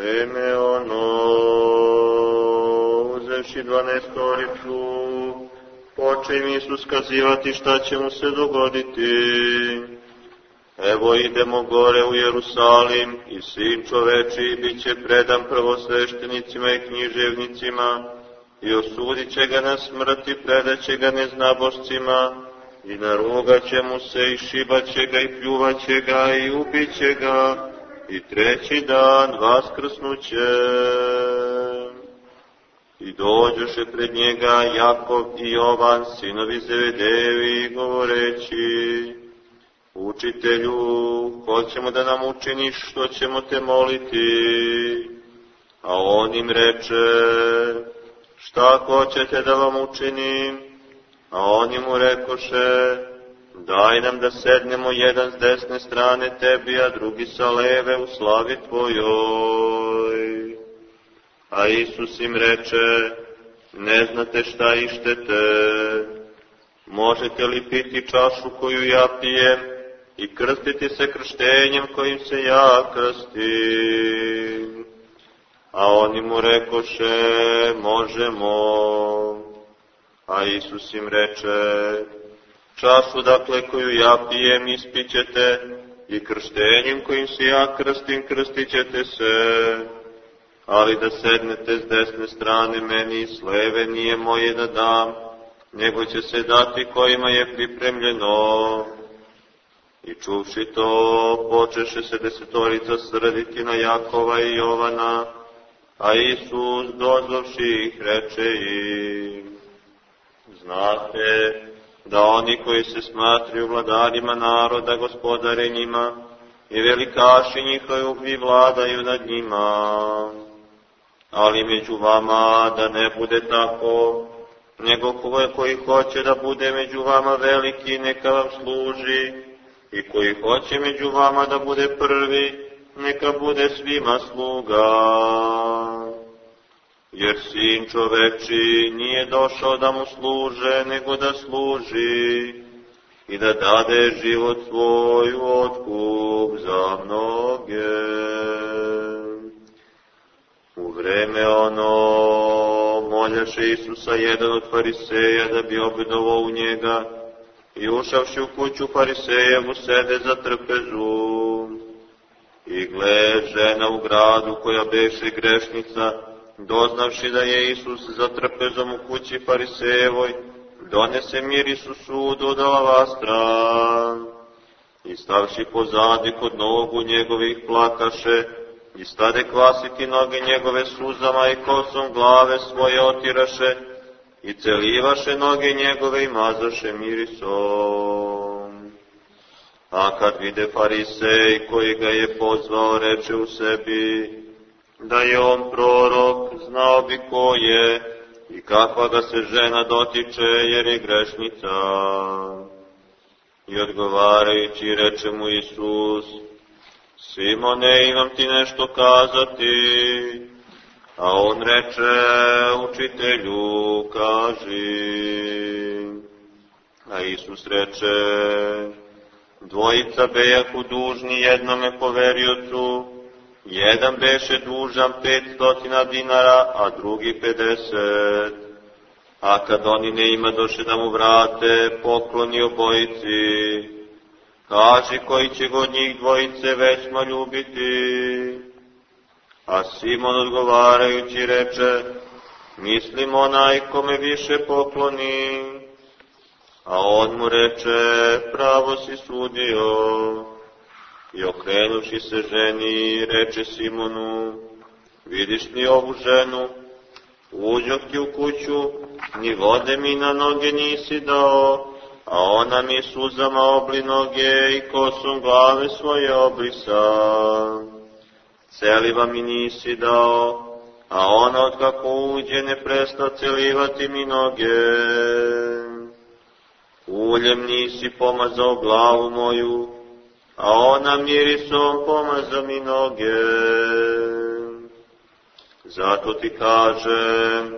vreme ono, uzevši dvanestoricu, poče im Isus kazivati šta će mu se dogoditi. Evo idemo gore u Jerusalim i sin čoveči bit će predan prvosveštenicima i književnicima i osudit će ga na smrt i predaće ga neznabošcima i narugat će mu se i šibat će ga i pljuvat će ga i ubit će ga i treći dan vaskrsnuće. I dođoše pred njega Jakov i Jovan, sinovi Zevedevi, govoreći, Učitelju, hoćemo da nam učiniš što ćemo te moliti. A on im reče, šta hoćete da vam učinim? A oni mu rekoše, daj nam da sednemo jedan s desne strane tebi, a drugi sa leve u slavi tvojoj. A Isus im reče, ne znate šta ištete, možete li piti čašu koju ja pijem i krstiti se krštenjem kojim se ja krstim? A oni mu rekoše, možemo. A Isus im reče, čašu dakle koju ja pijem ispićete i krštenjem kojim se ja krstim krstit ćete se, ali da sednete s desne strane meni i s leve nije moje da dam, nego će se dati kojima je pripremljeno. I čuvši to, počeše se desetorica srditi na Jakova i Jovana, a Isus dozvavši ih reče im, znate da oni koji se smatraju vladarima naroda, gospodare njima, i velikaši njihovi vladaju nad njima. Ali među vama da ne bude tako, nego koji hoće da bude među vama veliki, neka vam služi, i koji hoće među vama da bude prvi, neka bude svima sluga. Jer sin čoveči nije došao da mu služe, nego da služi i da dade život svoj u otkup za mnoge. U vreme ono moljaše Isusa jedan od fariseja da bi obedovao u njega i ušavši u kuću farisejevu sede za trpezu. I gle, žena u gradu koja beše grešnica, doznavši da je Isus za trpezom u kući farisejevoj, donese miris u sudu od alavastra i stavši pozadi kod nogu njegovih plakaše i stade kvasiti noge njegove suzama i kosom glave svoje otiraše i celivaše noge njegove i mazaše mirisom. A kad vide farisej koji ga je pozvao, reče u sebi, da je on prorok, znao bi ko je i kakva ga se žena dotiče, jer je grešnica. I odgovarajući reče mu Isus, Simone, imam ti nešto kazati. A on reče, učitelju, kaži. A Isus reče, dvojica bejaku dužni jednome poveriocu, Jedan beše dužan 500 dinara, a drugi 50. A kad oni ne ima doše da mu vrate, pokloni obojici. Kaži koji će god njih dvojice većma ljubiti. A Simon odgovarajući reče, mislim onaj kome više pokloni. A on mu reče, pravo si sudio. I okrenuši se ženi, reče Simonu, vidiš li ovu ženu? Uđoh ti u kuću, ni vode mi na noge nisi dao, a ona mi suzama obli noge i kosom glave svoje obrisa. Celiva mi nisi dao, a ona od kako uđe ne presta celivati mi noge. Uljem nisi pomazao glavu moju, a ona mirisom pomaza mi noge. Zato ti kažem,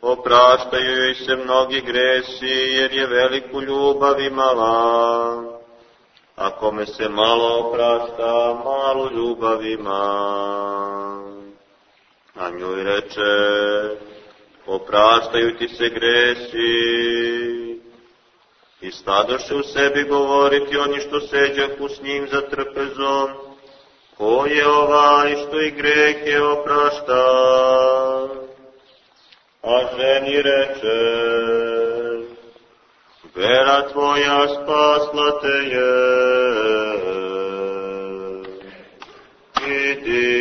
opraštaju joj se mnogi gresi, jer je veliku ljubav imala. A kome se malo oprašta, malu ljubav ima. A njoj reče, opraštaju ti se gresi. I stadoše u sebi govoriti oni što seđahu s njim za trpezom, ko je ovaj što i grehe oprašta. A ženi reče, vera tvoja spasla te je, idi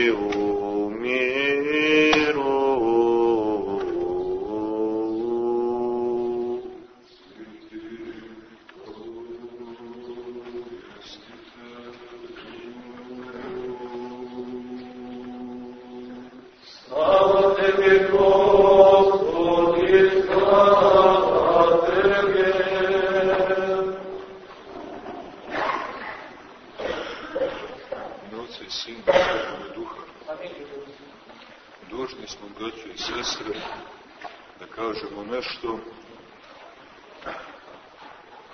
kažemo nešto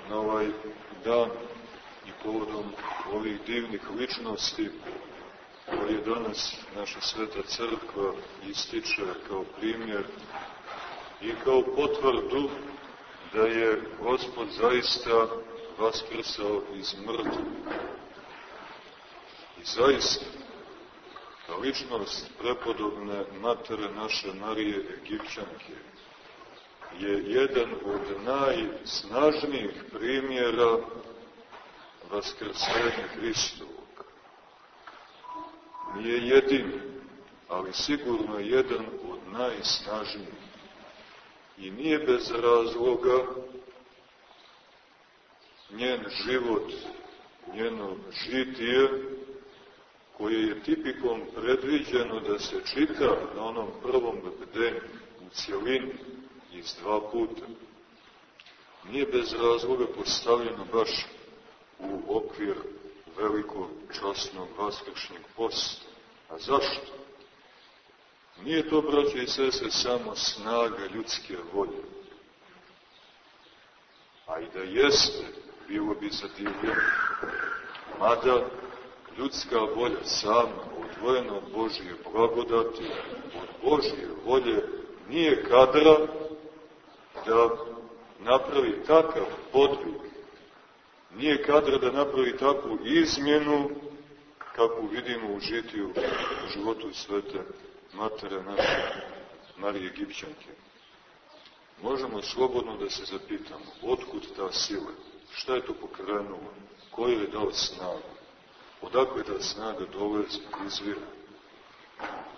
na ovaj dan i povodom ovih divnih ličnosti koje danas naša sveta crkva ističe kao primjer i kao potvrdu da je Gospod zaista vaskrsao iz mrtvih. I zaista, ta ličnost prepodobne matere naše Marije Egipćanke je jedan od najsnažnijih primjera vaskrsenja Hristovog. Nije jedini, ali sigurno jedan od najsnažnijih. I nije bez razloga njen život, njeno žitije, koje je tipikom predviđeno da se čita na onom prvom bdenju u cijelini iz dva puta. Nije bez razloga postavljeno baš u okvir velikog časnog vaskršnjeg posta. A zašto? Nije to, braće i sese, samo snaga ljudske volje. A i da jeste, bilo bi zadivljeno. Mada ljudska volja sama, odvojena od Božije blagodati, od Božije volje, nije kadra da napravi takav podvig, nije kadra da napravi takvu izmjenu kakvu vidimo u žitiju u životu svete matere naše Marije Egipćanke. Možemo slobodno da se zapitamo, otkud ta sila, šta je to pokrenulo, ko je dao snagu, odakle ta snaga dolazi, izvira.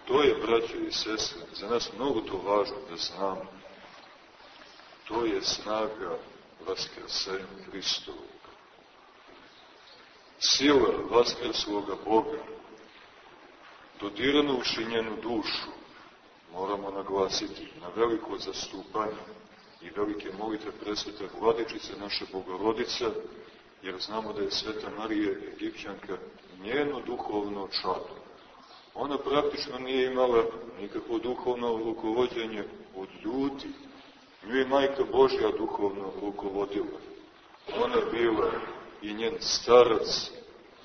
To je, braće i sestre, za nas mnogo to važno da znamo. To je snaga vaskrsenja Hristovog. Sila vaskrsloga Boga, dodirnuši njenu dušu, moramo naglasiti na veliko zastupanje i velike molite presvete vladičice naše Bogorodice, jer znamo da je Sveta Marija Egipćanka njeno duhovno čado. Ona praktično nije imala nikakvo duhovno rukovodjenje od ljudi. Nju je Majka Božja duhovno rukovodila. Ona je bila i njen starac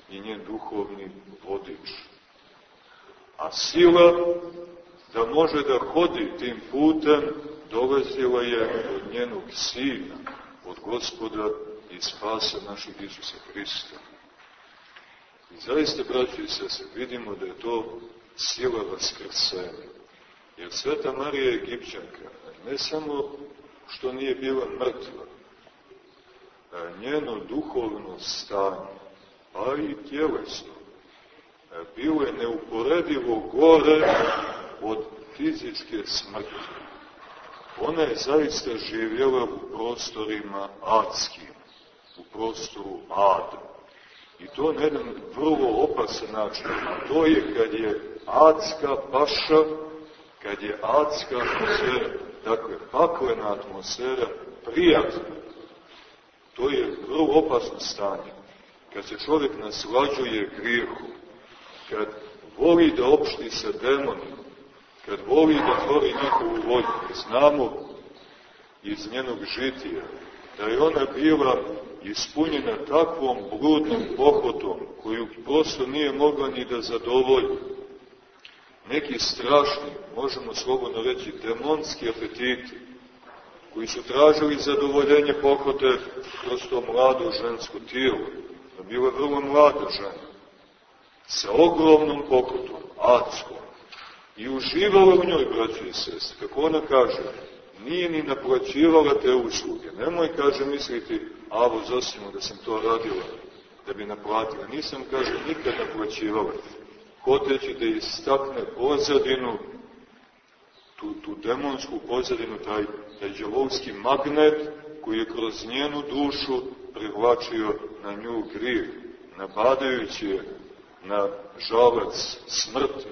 i njen duhovni vodič. A sila da može da hodi tim putem dolazila je od njenog sina, od gospoda i spasa našeg Isusa Hrista. I zaista, braći i sese, vidimo da je to sila vaskrsenja. Jer Sveta Marija Egipćanka, ne samo što nije bila mrtva, njeno duhovno stanje, a i tjelesno, bilo je neuporedivo gore od fizičke smrti. Ona je zaista živjela u prostorima adskim, u prostoru ada. I to na jedan vrlo opasan način. A to je kad je adska paša, kad je adska atmosfera, dakle, paklena atmosfera, prijatna. To je vrlo opasno stanje. Kad se čovjek naslađuje grijehu, kad voli da opšti sa demonima, kad voli da tvori njihovu volju, znamo iz njenog žitija, da je ona bila ispunjena takvom bludnom pohotom, koju prosto nije mogla ni da zadovolji. Neki strašni, možemo slobodno reći, demonski apetiti, koji su tražili zadovoljenje pohote kroz to mlado žensko tijelo. Da bila vrlo mlada žena, sa ogromnom pokotom, adskom, i uživala u njoj, braći i sest. Kako ona kaže, nije ni naplaćivala te usluge. Nemoj, kaže, misliti, avo, zosimo da sam to radila, da bi naplatila. Nisam, kaže, nikad naplaćivala. Hoteći da istakne pozadinu, tu, tu demonsku pozadinu, taj, taj džavovski magnet koji je kroz njenu dušu privlačio na nju grijev, nabadajući je na žalac smrti.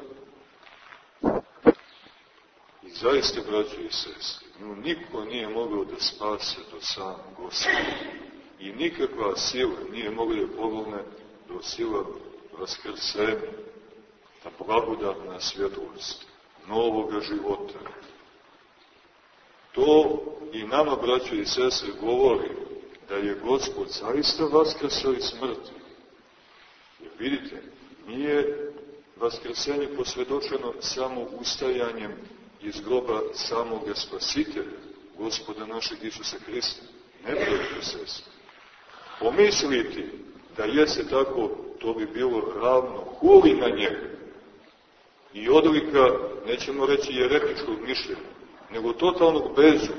I zaista, braćo i sestri, nju niko nije mogao da spase do sam Gospoda. I nikakva sila nije mogla da pomogne do sila vaskrsenja, ta blagodatna svjetlost, novoga života. To i nama, braćo i sestre, govori da je Gospod zaista vaskrsao iz smrti. Jer vidite, nije vaskrsenje posvedočeno samo ustajanjem iz groba samog spasitelja, gospoda našeg Isusa Hrista. Ne braćo sestre. Pomisliti da jeste tako, to bi bilo ravno huli na njega. I odlika, nećemo reći jeretičkog mišljenja, nego totalnog bezu.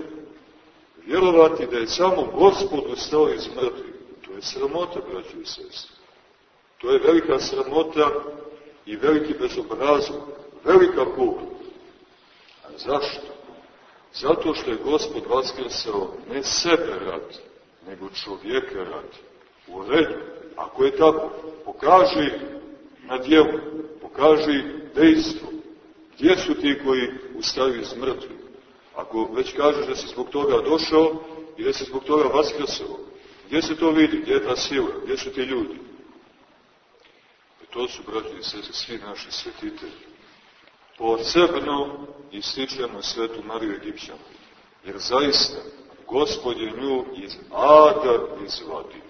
Vjerovati da je samo gospod ustao iz mrtvih, to je sramota, braći i sestri. To je velika sramota i veliki bezobrazluk, velika kuga. A zašto? Zato što je gospod vaskrsao ne sebe radi, nego čovjeka radi. U redu. Ako je tako, pokaži na djelu, pokaži dejstvo. Gdje su ti koji ustaju iz mrtvih? Ako već kažeš da si zbog toga došao i da si zbog toga vaskrsao, gdje se to vidi? Gdje je ta sila? Gdje su ti ljudi? I to su, braći i sestri, svi naši svetitelji. Posebno ističemo svetu Mariju Egipćanu. Jer zaista, Gospod je nju iz Ada izvadio.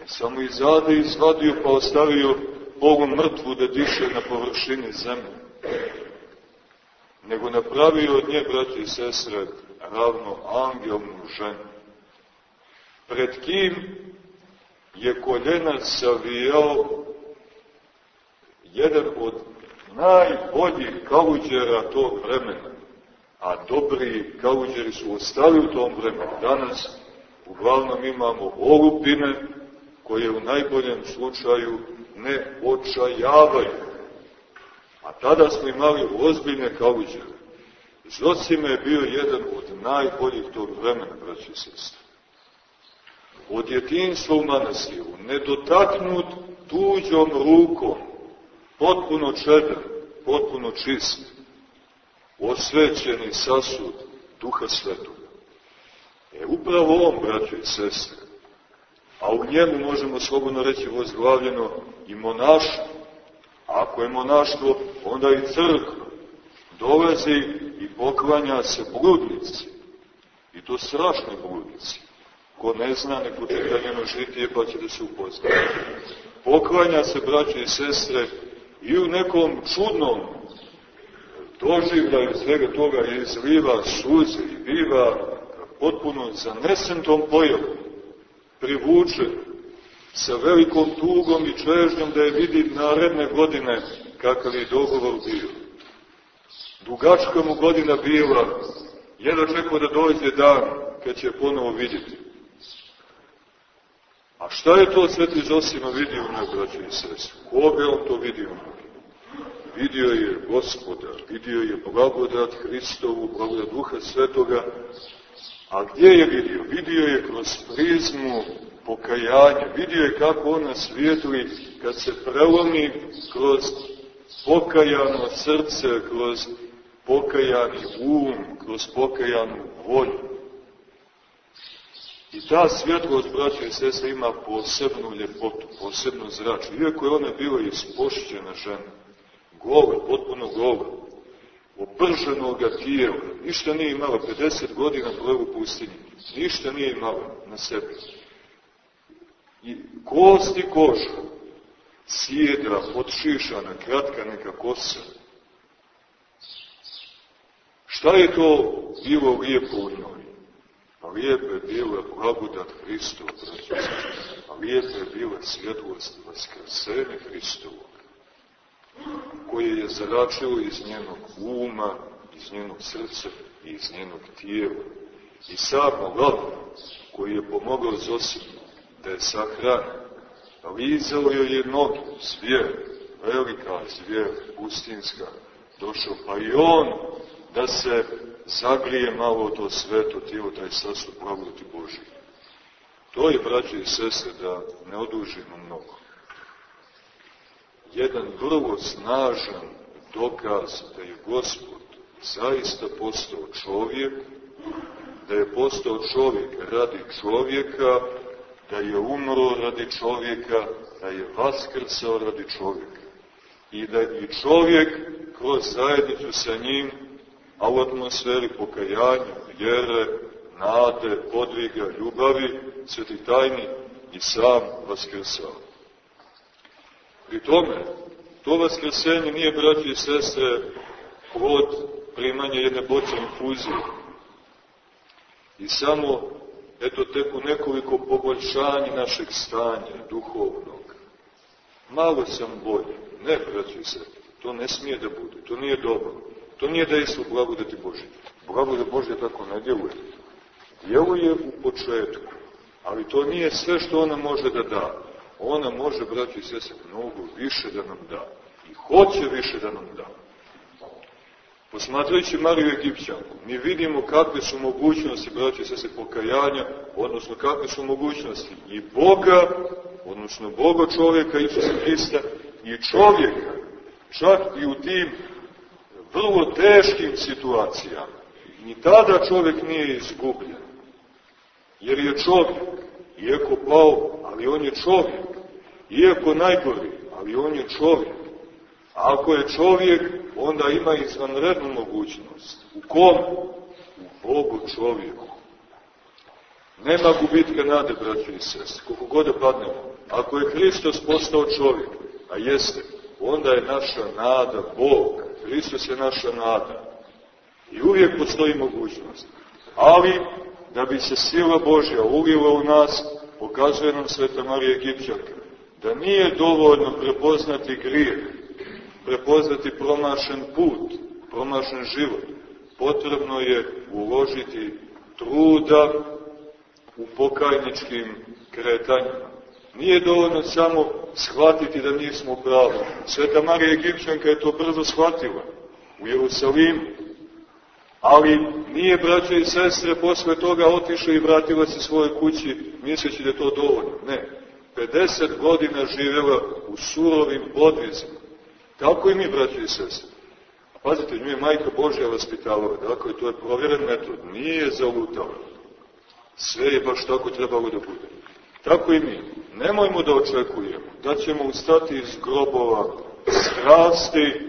Ne samo iz Ada izvadio pa ostavio Bogu mrtvu da diše na površini zemlje nego napravio od nje, brati i sestre, ravno angelnu ženu. Pred kim je koljena savijao jedan od najboljih kauđera tog vremena, a dobri kauđeri su ostali u tom vremenu. Danas uglavnom imamo olupine koje u najboljem slučaju ne očajavaju A tada smo imali ozbiljne kauđere. Zosime je bio jedan od najboljih tog vremena, braći i sestri. Od djetinstva u manastiru, nedotaknut tuđom rukom, potpuno čedan, potpuno čist, osvećeni sasud Duha Svetoga. E, upravo on, braći i sestre, a u njemu možemo slobodno reći vozglavljeno i monaštvo, Ako je monaštvo, onda i crkva. Dolazi i poklanja se bludnici. I to strašne bludnici. Ko ne zna, neko čita njeno žitije, pa će da se upozna. Poklanja se, braće i sestre, i u nekom čudnom doživljaju svega toga izliva suze i biva potpuno zanesen tom pojavom, privučen, sa velikom tugom i čežnjom da je vidi naredne godine kakav je dogovor bio. Dugačka mu godina bila, jedno čekao da dođe dan kad će ponovo vidjeti. A šta je to Sveti Zosima vidio u njoj, braći i sestri? Koga on to vidio? Vidio je gospoda, vidio je blagodat Hristovu, blagodat Duha Svetoga, a gdje je vidio? Vidio je kroz prizmu pokajanja. Vidio je kako ona svijetli kad se prelomi kroz pokajano srce, kroz pokajani um, kroz pokajanu volju. I ta svjetlost, braće i sestre, ima posebnu ljepotu, posebnu zraču. Iako je ona bila ispošćena žena, gola, potpuno gola, oprženoga tijela, ništa nije imala, 50 godina bila u pustinji, ništa nije imala na sebi. I kost i koža, sjedra, podšišana, kratka neka kosa, Šta je to bilo lijepo u njoj? A lijepo je bila blagodat Hristova, a lijepo je bila svjetlost Vaskrsenja Hristovog, koje je zaračilo iz njenog uma, iz njenog srca i iz njenog tijela. I sam lav koji je pomogao Zosimu da je sahrani, lizao joj je noge, zvijer, velika zvijer, pustinska, došao, pa i on da se zagrije malo to sveto tijelo, taj sastav blagodati Božije. To je, braće i sestre, da ne odužimo mnogo. Jedan vrlo snažan dokaz da je Gospod zaista postao čovjek, da je postao čovjek radi čovjeka, da je umro radi čovjeka, da je vaskrcao radi čovjeka. I da i čovjek kroz zajednicu sa njim, a u atmosferi pokajanja, vjere, nade, podviga, ljubavi, sveti tajni i sam vaskrsao. Pri tome, to vaskrsenje nije, braći i sestre, plod primanja jedne boce infuzije. I samo, eto, tek u nekoliko poboljšanja našeg stanja duhovnog. Malo sam bolji. Ne, braći i sestre, to ne smije da bude, to nije dobro. To nije dejstvo blagodati Božje. Blagodat Božje tako ne djeluje. Djeluje u početku, ali to nije sve što ona može da da. Ona može, braći i sese, mnogo više da nam da. I hoće više da nam da. Posmatrajući Mariju Egipćanku, mi vidimo kakve su mogućnosti, braći i sese, pokajanja, odnosno kakve su mogućnosti i Boga, odnosno Boga čovjeka, Isusa Hrista, i čovjeka, čak i u tim vrlo teškim situacijama. Ni tada čovjek nije izgubljen. Jer je čovjek, iako pao, ali on je čovjek. Iako najgori, ali on je čovjek. A ako je čovjek, onda ima izvanrednu mogućnost. U kom? U Bogu čovjeku. Nema gubitka nade, braći i sest, koliko god da padnemo. Ako je Hristos postao čovjek, a jeste, onda je naša nada Bog. Hristos je naša nada. I uvijek postoji mogućnost. Ali, da bi se sila Božja ulila u nas, pokazuje nam Sveta Marija Egipćanka, da nije dovoljno prepoznati grijeh, prepoznati promašen put, promašen život. Potrebno je uložiti truda u pokajničkim kretanjima. Nije dovoljno samo shvatiti da nismo pravo. Sveta Marija Egipćanka je to brzo shvatila u Jerusalimu. Ali nije, braće i sestre, posle toga otišla i vratila se svoje kući, misleći da to dovoljno. Ne. 50 godina živjela u surovim podvizima. Tako i mi, braće i sestre. Pazite, nju je majka Božja vaspitavala. Dakle, to je provjeren metod. Nije zalutala. Sve je baš tako trebalo da bude. Tako i mi. Nemojmo da očekujemo da ćemo ustati iz grobova strasti,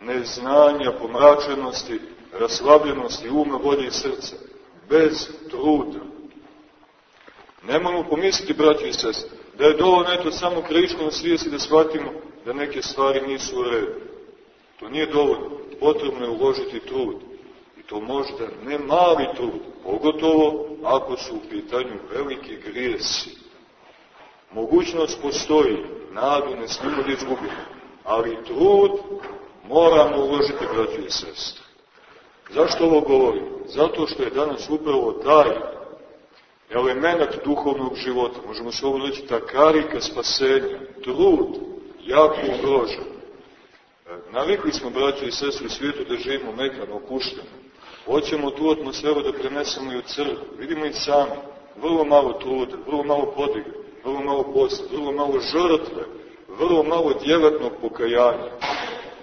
neznanja, pomračenosti, raslabljenosti uma, volje i srca. Bez truda. Nemojmo pomisliti, braći i sest, da je dovoljno eto samo kriškom svijesti da shvatimo da neke stvari nisu u redu. To nije dovoljno. Potrebno je uložiti trud. I to možda ne mali trud, pogotovo ako su u pitanju veliki grijesi. Mogućnost postoji, nadu ne smijemo da izgubimo, ali trud moramo uložiti, braći i sestre. Zašto ovo govorim? Zato što je danas upravo taj element duhovnog života, možemo se ovo reći ta karika spasenja, trud, jako ugrožen. E, navikli smo, braći i sestre, u svijetu da živimo mekano, opušteno. Hoćemo tu atmosferu da prenesemo i u crkvu. Vidimo i sami. Vrlo malo truda, vrlo malo podiga, vrlo malo posla, vrlo malo žrtve, vrlo malo djelatnog pokajanja.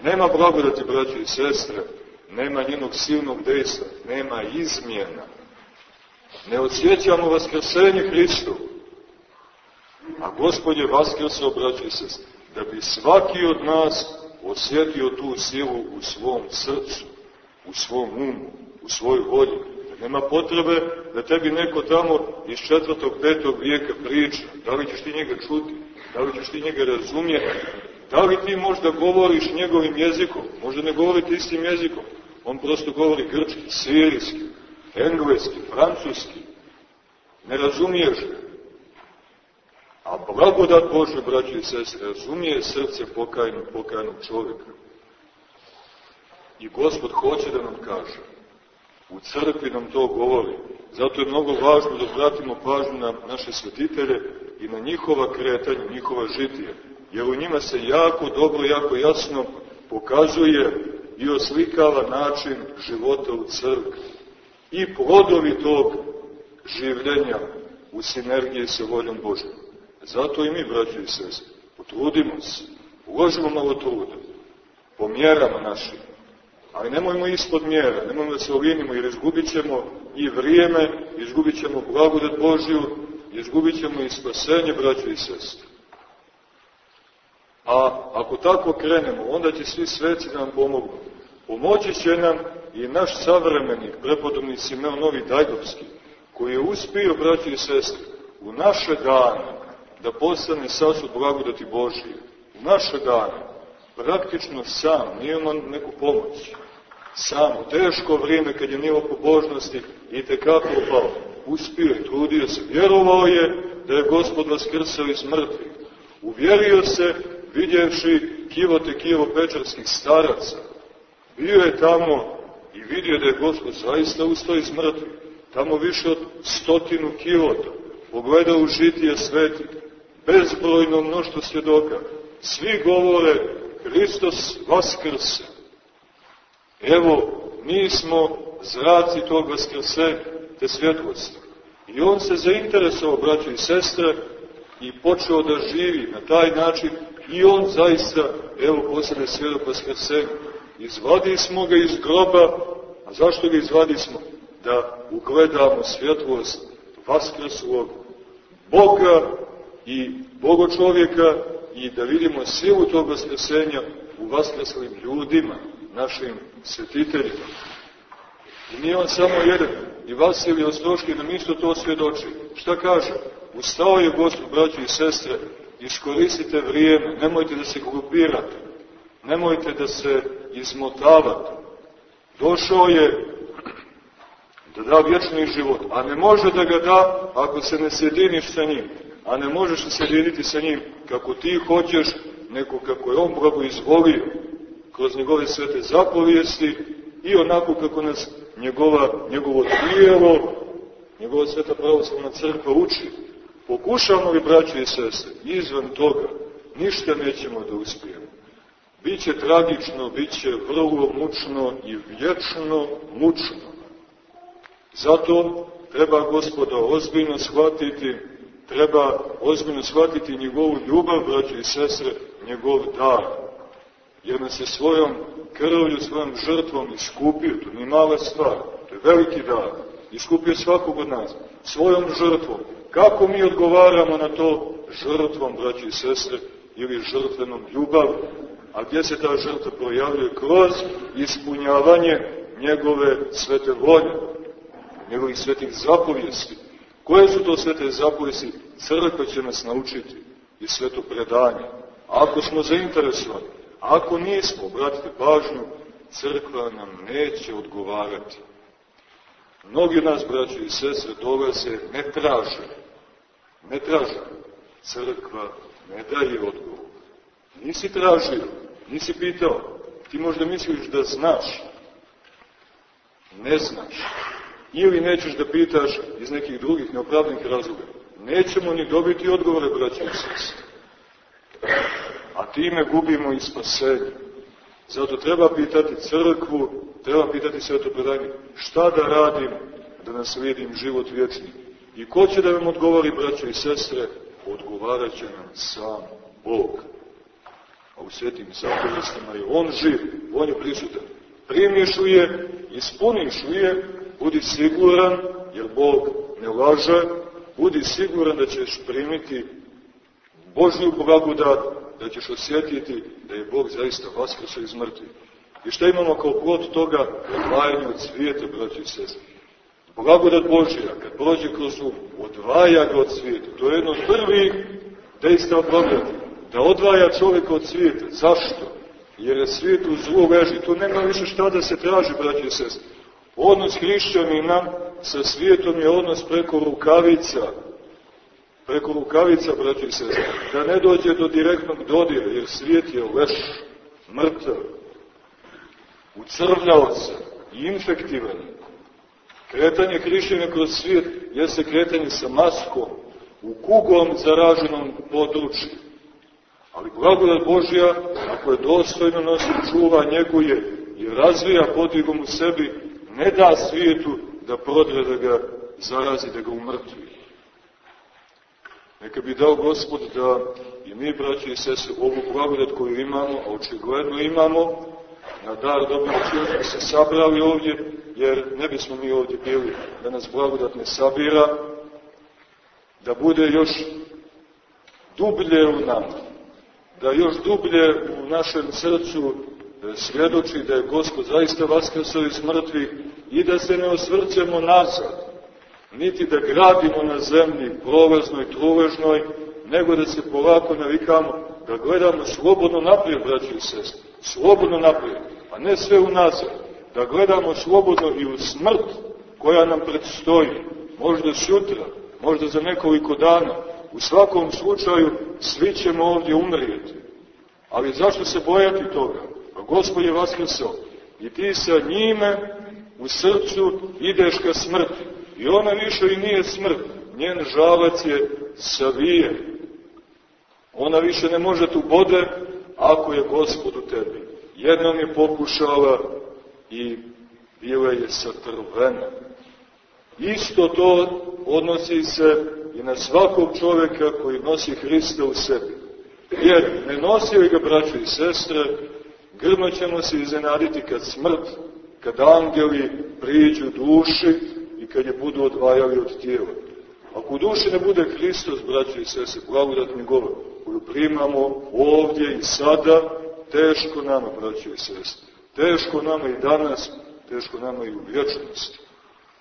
Nema blagodati, braći i sestre, nema njenog silnog dejstva, nema izmjena. Ne osjećamo vaskrsenje Hristu. A Gospod je vaskrsao, i sestre, da bi svaki od nas osjetio tu silu u svom srcu, u svom umu, u svojoj volji. Da nema potrebe da tebi neko tamo iz četvrtog, petog vijeka priča. Da li ćeš ti njega čuti? Da li ćeš ti njega razumjeti? Da li ti možda govoriš njegovim jezikom? Možda ne govorite istim jezikom. On prosto govori grčki, sirijski, engleski, francuski. Ne razumiješ ga. A blagodat Bože, braći i sestre, razumije srce pokajnog, pokajnog čovjeka. I Gospod hoće da nam kaže. U crkvi nam to govori. Zato je mnogo važno da pratimo pažnju na naše svetitelje i na njihova kretanja, njihova žitija. Jer u njima se jako dobro, jako jasno pokazuje i oslikava način života u crkvi. I plodovi tog življenja u sinergiji sa voljom Božom. Zato i mi, braći i sestri, potrudimo se, uložimo malo truda, po mjerama našim, ali nemojmo ispod mjera, nemojmo da se ovinimo, jer izgubit ćemo i vrijeme, izgubit ćemo blagodat Božju, izgubit ćemo i spasenje, braći i sestri. A ako tako krenemo, onda će svi sveci nam pomogu. Pomoći će nam i naš savremenik, prepodobni Simeon Novi Dajdovski, koji je uspio, braći i sestri, u naše dane da postane sasud blagodati Božije. U naše dane, praktično sam, nije imao neku pomoć. Sam, u teško vrijeme kad je nivo pobožnosti i tekako upao, uspio je, trudio se, vjerovao je da je Gospod vaskrsao iz mrtvih. Uvjerio se, vidjevši kivote kivo pečarskih staraca. Bio je tamo i vidio da je Gospod zaista ustao iz mrtvih. Tamo više od stotinu kivota. Pogledao u žitije svetih bezbrojno mnoštvo svjedoka. Svi govore Hristos vaskrse. Evo, mi smo zraci tog vaskrse te svjetlosti. I on se zainteresovao, braći i sestre, i počeo da živi na taj način i on zaista, evo, posle svjedok vaskrsenja. Izvadi smo ga iz groba, a zašto ga izvadi smo? Da ugledamo svjetlost vaskrslog Boga i Bogo čovjeka i da vidimo silu tog vaskrsenja u vaskrslim ljudima, našim svetiteljima. I nije on samo jedan, i Vasilij Ostroški nam isto to svjedoči. Šta kaže? Ustao je Gospod, braći i sestre, iskoristite vrijeme, nemojte da se grupirate, nemojte da se izmotavate. Došao je da da vječni život, a ne može da ga da ako se ne sjediniš sa njim a ne možeš se sjediniti sa njim kako ti hoćeš, neko kako je on blago izvolio, kroz njegove svete zapovijesti i onako kako nas njegova, njegovo tijelo, njegova sveta pravoslavna crkva uči. Pokušamo li, braće i sestre, izvan toga, ništa nećemo da uspijemo. Biće tragično, biće vrlo mučno i vječno mučno. Zato treba gospoda ozbiljno shvatiti treba ozbiljno shvatiti njegovu ljubav, braće i sestre, njegov dar. Jer nas je svojom krvlju, svojom žrtvom iskupio, to nije mala stvar, to je veliki dar. Iskupio svakog od nas, svojom žrtvom. Kako mi odgovaramo na to žrtvom, braći i sestre, ili žrtvenom ljubav, a gdje se ta žrtva projavljuje? Kroz ispunjavanje njegove svete volje, njegovih svetih zapovijesti, Koje su to svete zapovesti? Crkva će nas naučiti i sveto predanje. Ako smo zainteresovani, ako nismo, obratite pažnju, crkva nam neće odgovarati. Mnogi nas, braći i sestre, dolaze, ne traže, ne traže. Crkva ne daje odgovor. Nisi tražio, nisi pitao, ti možda misliš da znaš, ne znaš ili nećeš da pitaš iz nekih drugih neopravdanih razloga. Nećemo ni dobiti odgovore, braći i sestri. A time gubimo i spasenje. Zato treba pitati crkvu, treba pitati sveto predanje, šta da radim da naslijedim život vječni. I ko će da vam odgovori, braće i sestre? Odgovarat će nam sam Bog. A u svetim zapovjestima je On živ, On je prisutan. Primiš li je, ispuniš li je, Budi siguran, jer Bog ne laže, budi siguran da ćeš primiti Božju blagodat, da ćeš osjetiti da je Bog zaista vaskrsao iz mrtvih. I šta imamo kao plod toga? Odvajanje od svijeta, braći i sestri. Blagodat Božja, kad prođe kroz um, odvaja ga od svijeta. To je jedno od prvih dejstva blagodati. Da odvaja čovjeka od svijeta. Zašto? jer je svijet u zlu leži. Tu nema više šta da se traži, braći i sestri. Odnos hrišćanina sa svijetom je odnos preko rukavica. Preko rukavica, braći i sestri. Da ne dođe do direktnog dodira, jer svijet je leš, mrtav, ucrvljao se i infektivan. Kretanje hrišćana kroz svijet jeste kretanje sa maskom, u kugom zaraženom području. Ali blagodat Božja, ako je dostojno nosi, čuva, njeguje i razvija podigom u sebi, ne da svijetu da prodre, da ga zarazi, da ga umrtvi. Neka bi dao Gospod da i mi, braći i sese, ovu blagodat koju imamo, a očigledno imamo, na dar dobili čovjek se sabrali ovdje, jer ne bismo mi ovdje bili da nas blagodat ne sabira, da bude još dublje u nama, da još dublje u našem srcu svjedoči da je Gospod zaista vaskrsao iz mrtvih i da se ne osvrćemo nazad, niti da gradimo na zemlji proleznoj, truležnoj, nego da se polako navikamo da gledamo slobodno naprijed, braći i sestri, slobodno naprijed, a ne sve unazad, da gledamo slobodno i u smrt koja nam predstoji, možda sutra, možda za nekoliko dana, u svakom slučaju svi ćemo ovdje umrijeti. Ali zašto se bojati toga? Pa Gospod je vaskrsao i ti sa njime u srcu ideš ka smrti. I ona više i nije smrt, njen žalac je savijen. Ona više ne može tu bode ako je Gospod u tebi. Jednom je pokušala i bila je satrvena. Isto to odnosi se i na svakog čoveka koji nosi Hrista u sebi. Jer ne nosi li ga braćo i sestre, grmo ćemo se iznenaditi kad smrt, kad angeli priđu duši i kad je budu odvajali od tijela. Ako u duši ne bude Hristos, braćo i sestre, blagodatni govor, koju primamo ovdje i sada, teško nama, braćo i sestre. Teško nama i danas, teško nama i u vječnosti.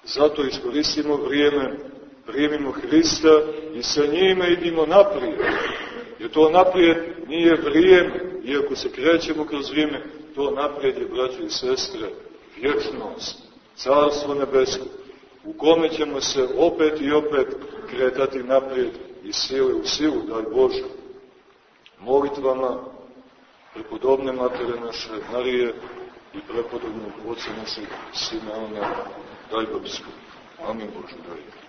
Zato iskoristimo vrijeme, primimo Hrista i sa njime idimo naprijed. Jer to naprijed nije vrijeme, iako se krećemo kroz vrijeme, to naprijed je, braći i sestre, vječnost, carstvo nebesko, u kome ćemo se opet i opet kretati naprijed i sile u silu, daj Bože. Molitvama prepodobne matere naše Marije i prepodobnog oca našeg Simeona, daj Babsku. Amin Bože, daj.